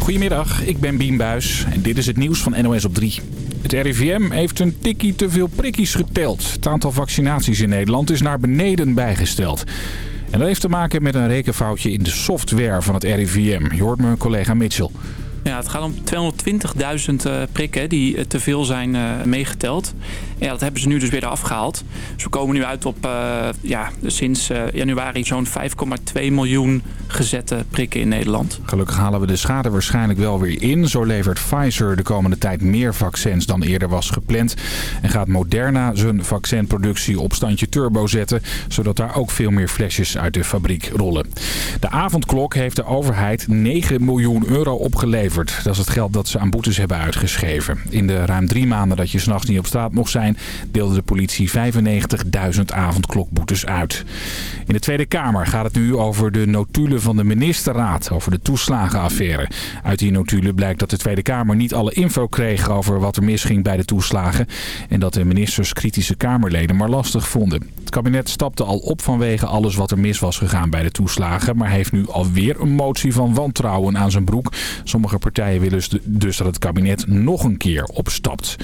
Goedemiddag, ik ben Buis en dit is het nieuws van NOS op 3. Het RIVM heeft een tikkie te veel prikkies geteld. Het aantal vaccinaties in Nederland is naar beneden bijgesteld. En dat heeft te maken met een rekenfoutje in de software van het RIVM. Je hoort mijn collega Mitchell. Ja, het gaat om 220.000 uh, prikken die uh, te veel zijn uh, meegeteld. Ja, dat hebben ze nu dus weer afgehaald. Dus we komen nu uit op ja, sinds januari zo'n 5,2 miljoen gezette prikken in Nederland. Gelukkig halen we de schade waarschijnlijk wel weer in. Zo levert Pfizer de komende tijd meer vaccins dan eerder was gepland. En gaat Moderna zijn vaccinproductie op standje turbo zetten. Zodat daar ook veel meer flesjes uit de fabriek rollen. De avondklok heeft de overheid 9 miljoen euro opgeleverd. Dat is het geld dat ze aan boetes hebben uitgeschreven. In de ruim drie maanden dat je s'nachts niet op straat mocht zijn... deelde de politie 95.000 avondklokboetes uit. In de Tweede Kamer gaat het nu over de notulen van de ministerraad... over de toeslagenaffaire. Uit die notulen blijkt dat de Tweede Kamer niet alle info kreeg... over wat er misging bij de toeslagen... en dat de ministers kritische Kamerleden maar lastig vonden. Het kabinet stapte al op vanwege alles wat er mis was gegaan bij de toeslagen... maar heeft nu alweer een motie van wantrouwen aan zijn broek. Sommige partijen willen dus dat het kabinet nog een keer opstapt.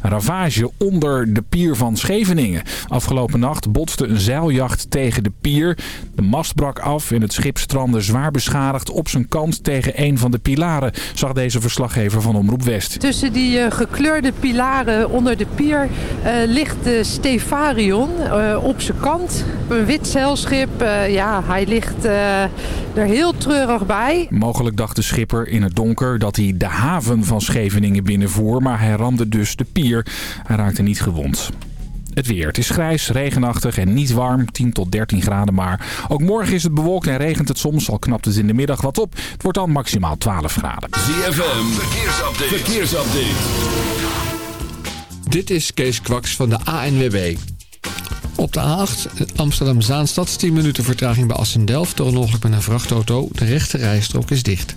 Een ravage onder de pier van Scheveningen. Afgelopen nacht botste een zeiljacht tegen de pier. De mast brak af en het schip strandde zwaar beschadigd op zijn kant tegen een van de pilaren, zag deze verslaggever van Omroep West. Tussen die uh, gekleurde pilaren onder de pier uh, ligt de Stefarion uh, op zijn kant. Een wit zeilschip, ja, hij ligt er heel treurig bij. Mogelijk dacht de schipper in het donker dat hij de haven van Scheveningen binnenvoer, maar hij ramde dus de pier. Hij raakte niet gewond. Het weer. Het is grijs, regenachtig en niet warm. 10 tot 13 graden maar. Ook morgen is het bewolkt en regent het soms. Al knapt het in de middag wat op. Het wordt dan maximaal 12 graden. ZFM. Verkeersupdate. Verkeersupdate. Dit is Kees Kwaks van de ANWB. Op de A8 Amsterdam-Zaanstad 10 minuten vertraging bij Assendelft door een ongeluk met een vrachtauto. De rechte rijstrook is dicht.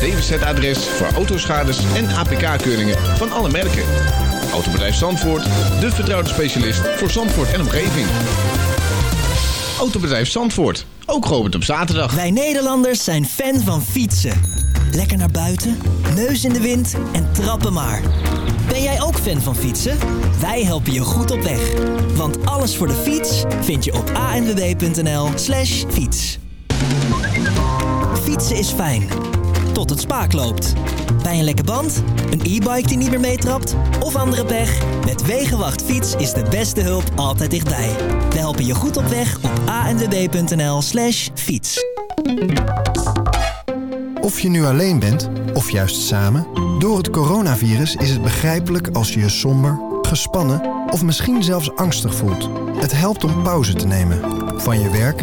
DWZ-adres voor autoschades en APK-keuringen van alle merken. Autobedrijf Zandvoort, de vertrouwde specialist voor Zandvoort en omgeving. Autobedrijf Zandvoort, ook geopend op zaterdag. Wij Nederlanders zijn fan van fietsen. Lekker naar buiten, neus in de wind en trappen maar. Ben jij ook fan van fietsen? Wij helpen je goed op weg. Want alles voor de fiets vind je op anwb.nl slash fiets. Fietsen is fijn. Tot het spaak loopt. Bij een lekke band, een e-bike die niet meer meetrapt of andere pech? Met Wegenwacht Fiets is de beste hulp altijd dichtbij. We helpen je goed op weg op anwb.nl slash fiets. Of je nu alleen bent, of juist samen... door het coronavirus is het begrijpelijk als je je somber, gespannen... of misschien zelfs angstig voelt. Het helpt om pauze te nemen. Van je werk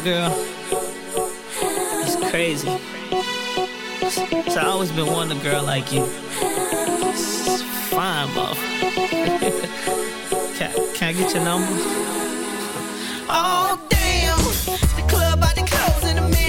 Girl, it's crazy. So I always been wanting a girl like you. It's fine, buff. can, can I get your number? Oh, damn. The club about to close in a minute.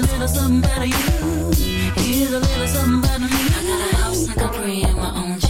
a little something about you. Here's a little something about me. I got a house, like a pray in my own.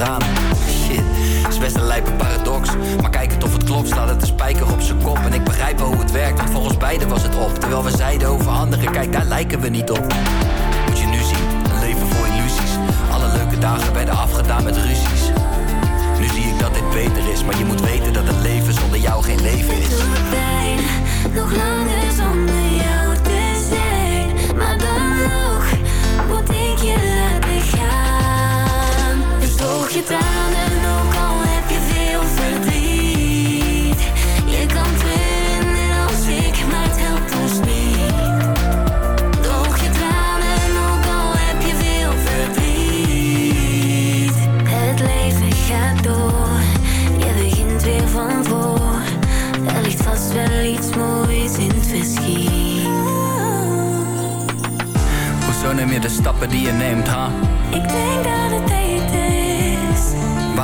Achteraan. Shit, is best een lijpe paradox. Maar kijk het of het klopt, slaat het een spijker op zijn kop. En ik begrijp wel hoe het werkt, want volgens beiden was het op. Terwijl we zeiden over anderen, kijk daar lijken we niet op. Moet je nu zien, een leven vol illusies. Alle leuke dagen werden afgedaan met ruzies. Nu zie ik dat dit beter is, maar je moet weten dat het leven zonder jou geen leven is. pijn nog neem je de stappen die je neemt, ha? Ik denk dat het.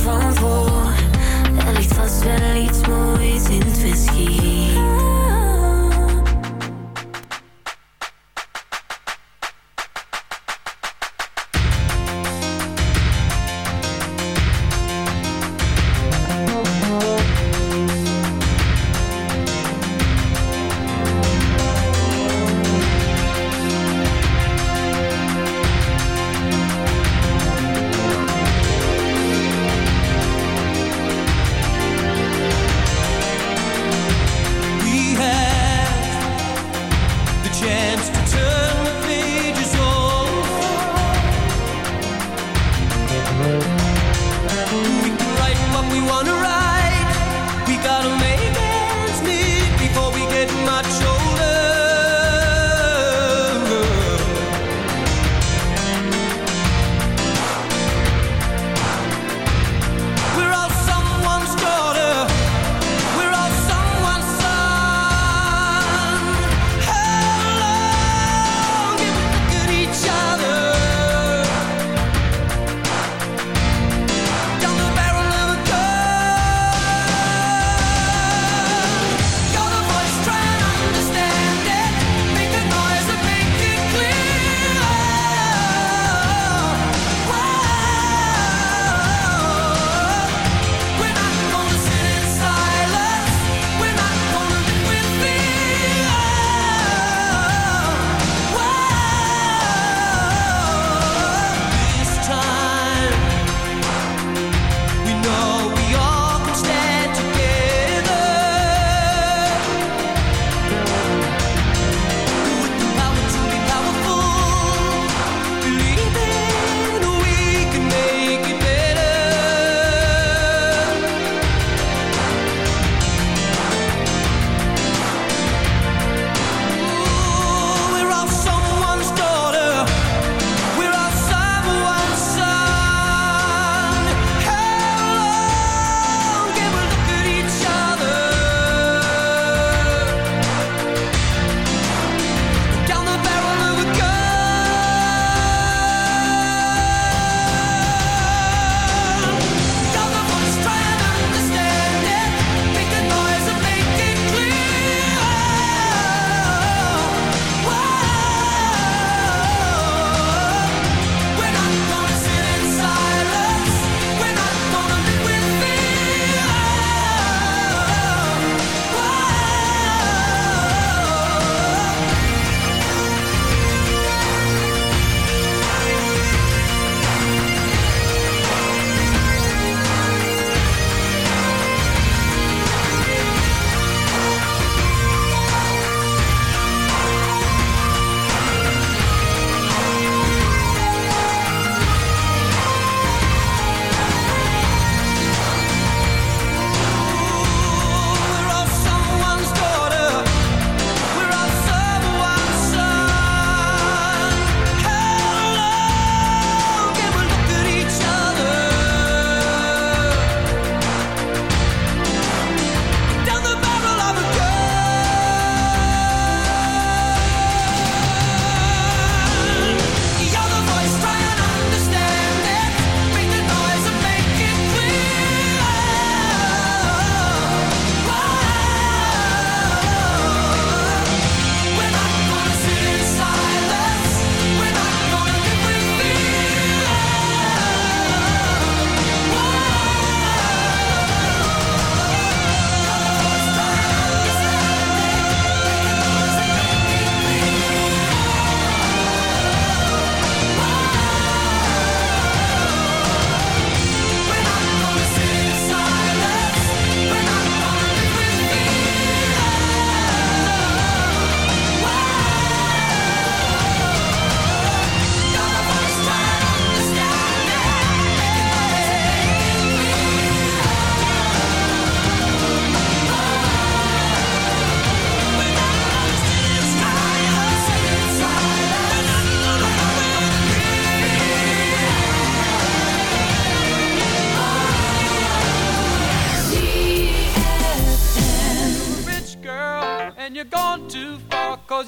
Van voor. Er ligt vast wel iets moois in het verschiet.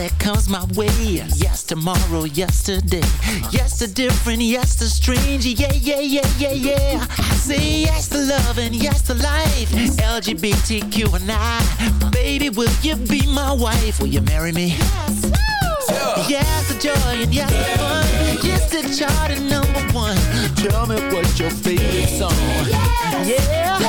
That comes my way. Yes, tomorrow, yesterday. Yes to different, yes to strange. Yeah, yeah, yeah, yeah, yeah. I say yes to love and yes to life. LGBTQ and I. Baby, will you be my wife? Will you marry me? Yes, the joy and yes, the fun. Yes, the chart and number one. Tell me what's your favorite song. Yeah.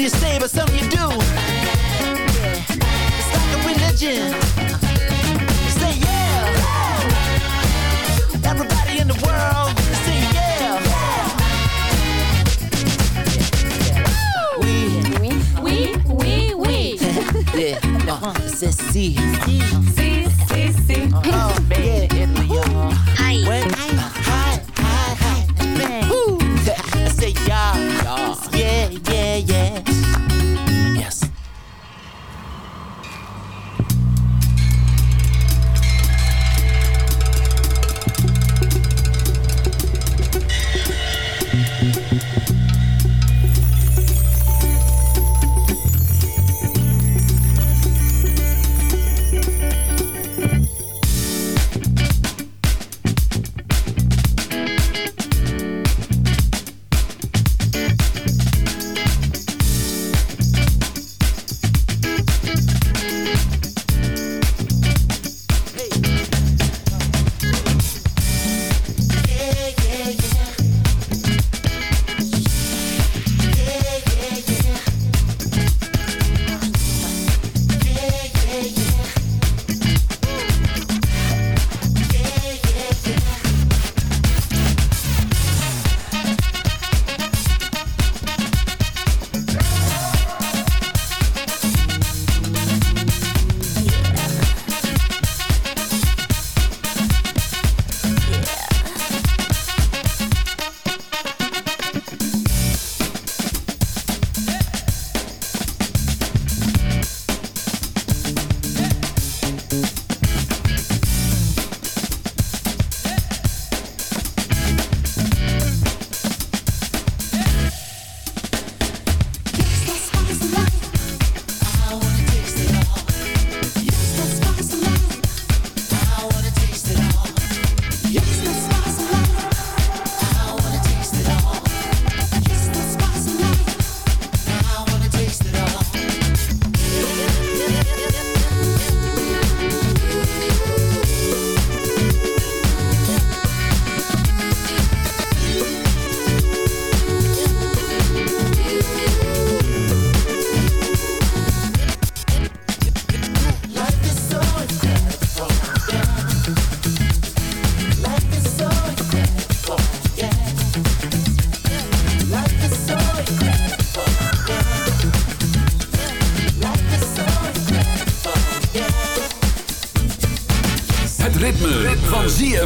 Something you say, but something you do. It's like a religion. Say yeah. Everybody in the world, say yeah. We, we, we, we. Yeah, no, c'est si. si.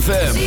ZFM.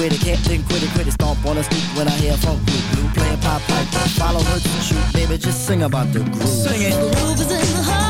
Witty, witty, can't think, quit it, quit it. Stomp on the street when I hear funk blue, blue playing pop pipe. Follow her to shoot, baby, just sing about the groove. Sing it. Groove is in the heart.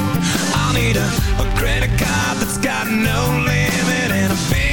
I'll need a, a credit card that's got no limit and a big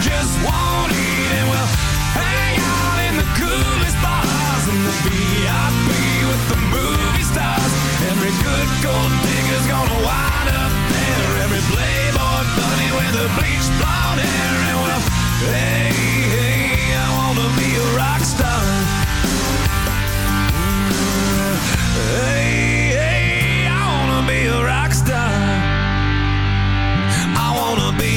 just won't eat and we'll hang out in the coolest bars and the VIP with the movie stars. Every good gold digger's gonna wind up there. Every playboy bunny with a bleached blonde hair. And well, hey, hey, I wanna be a rock star. Hey, hey, I wanna be a rock star. I wanna be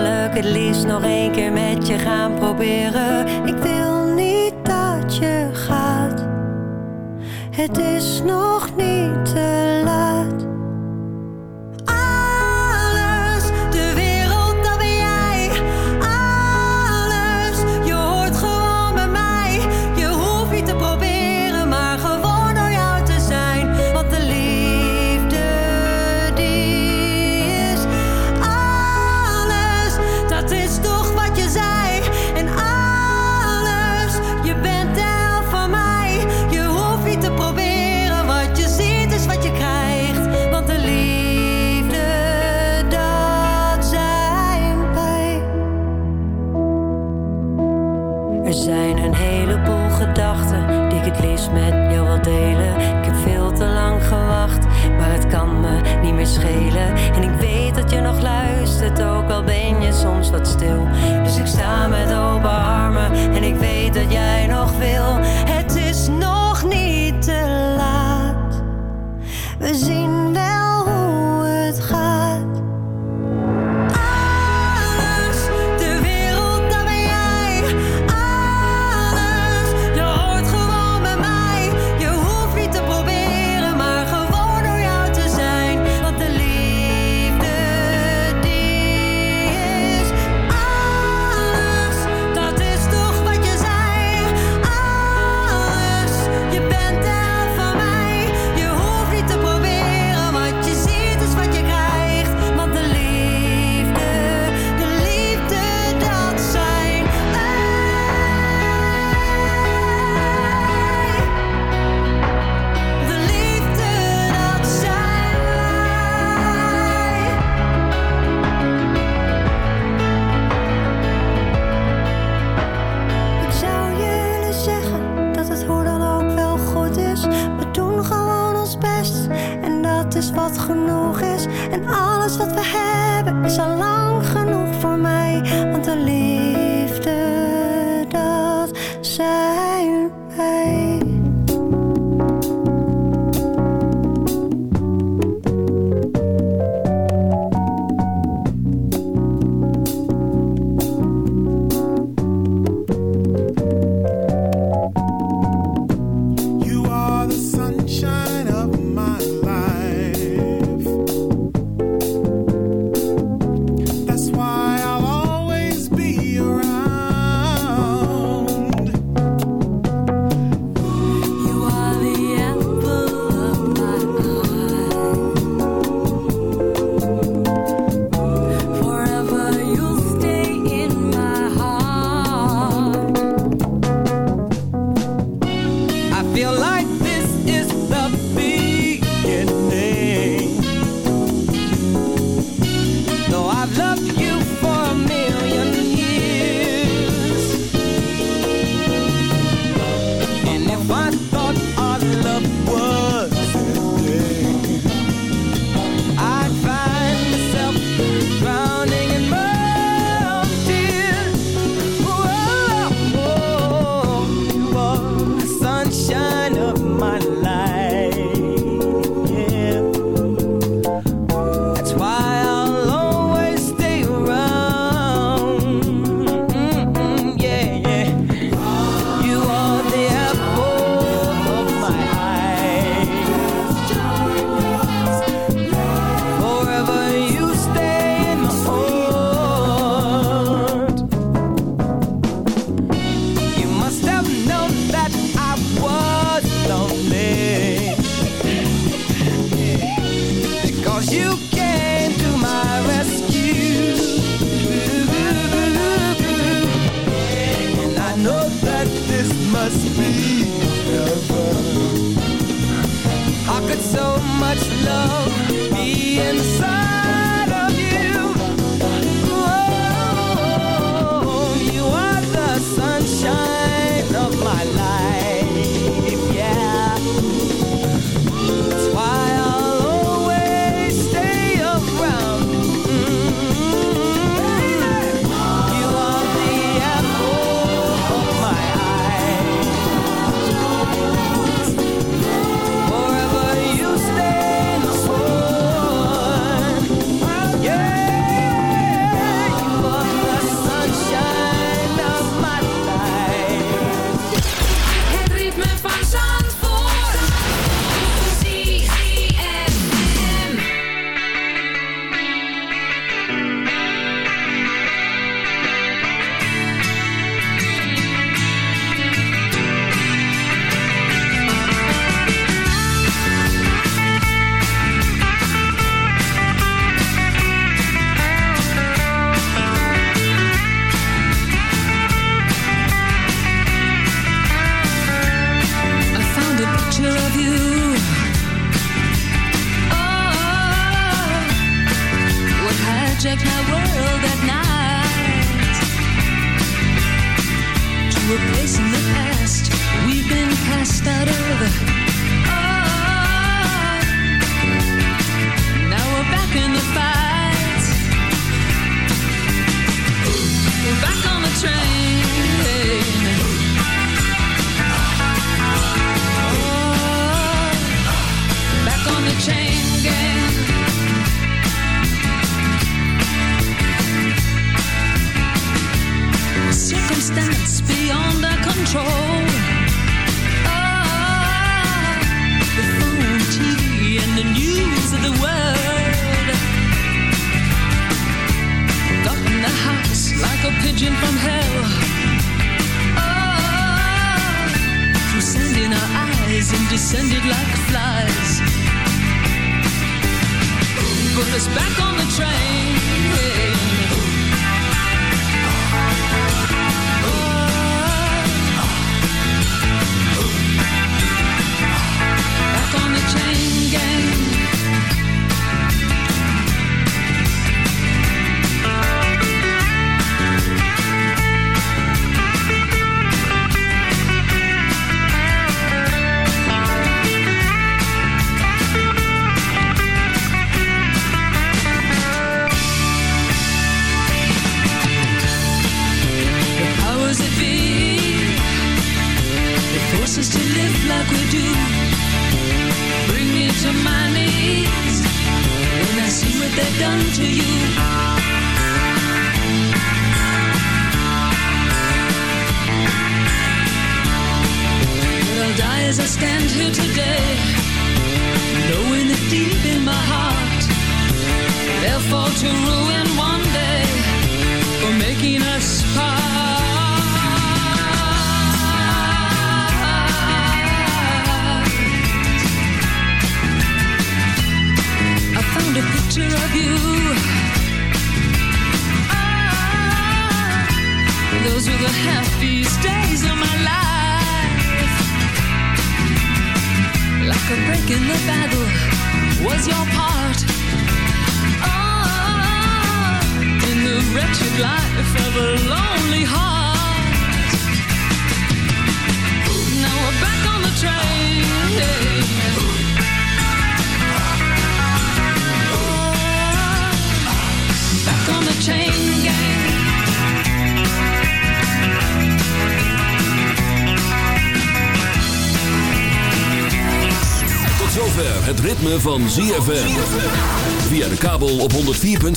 het liefst nog één keer met je gaan proberen. Ik wil niet dat je gaat. Het is nog niet te laat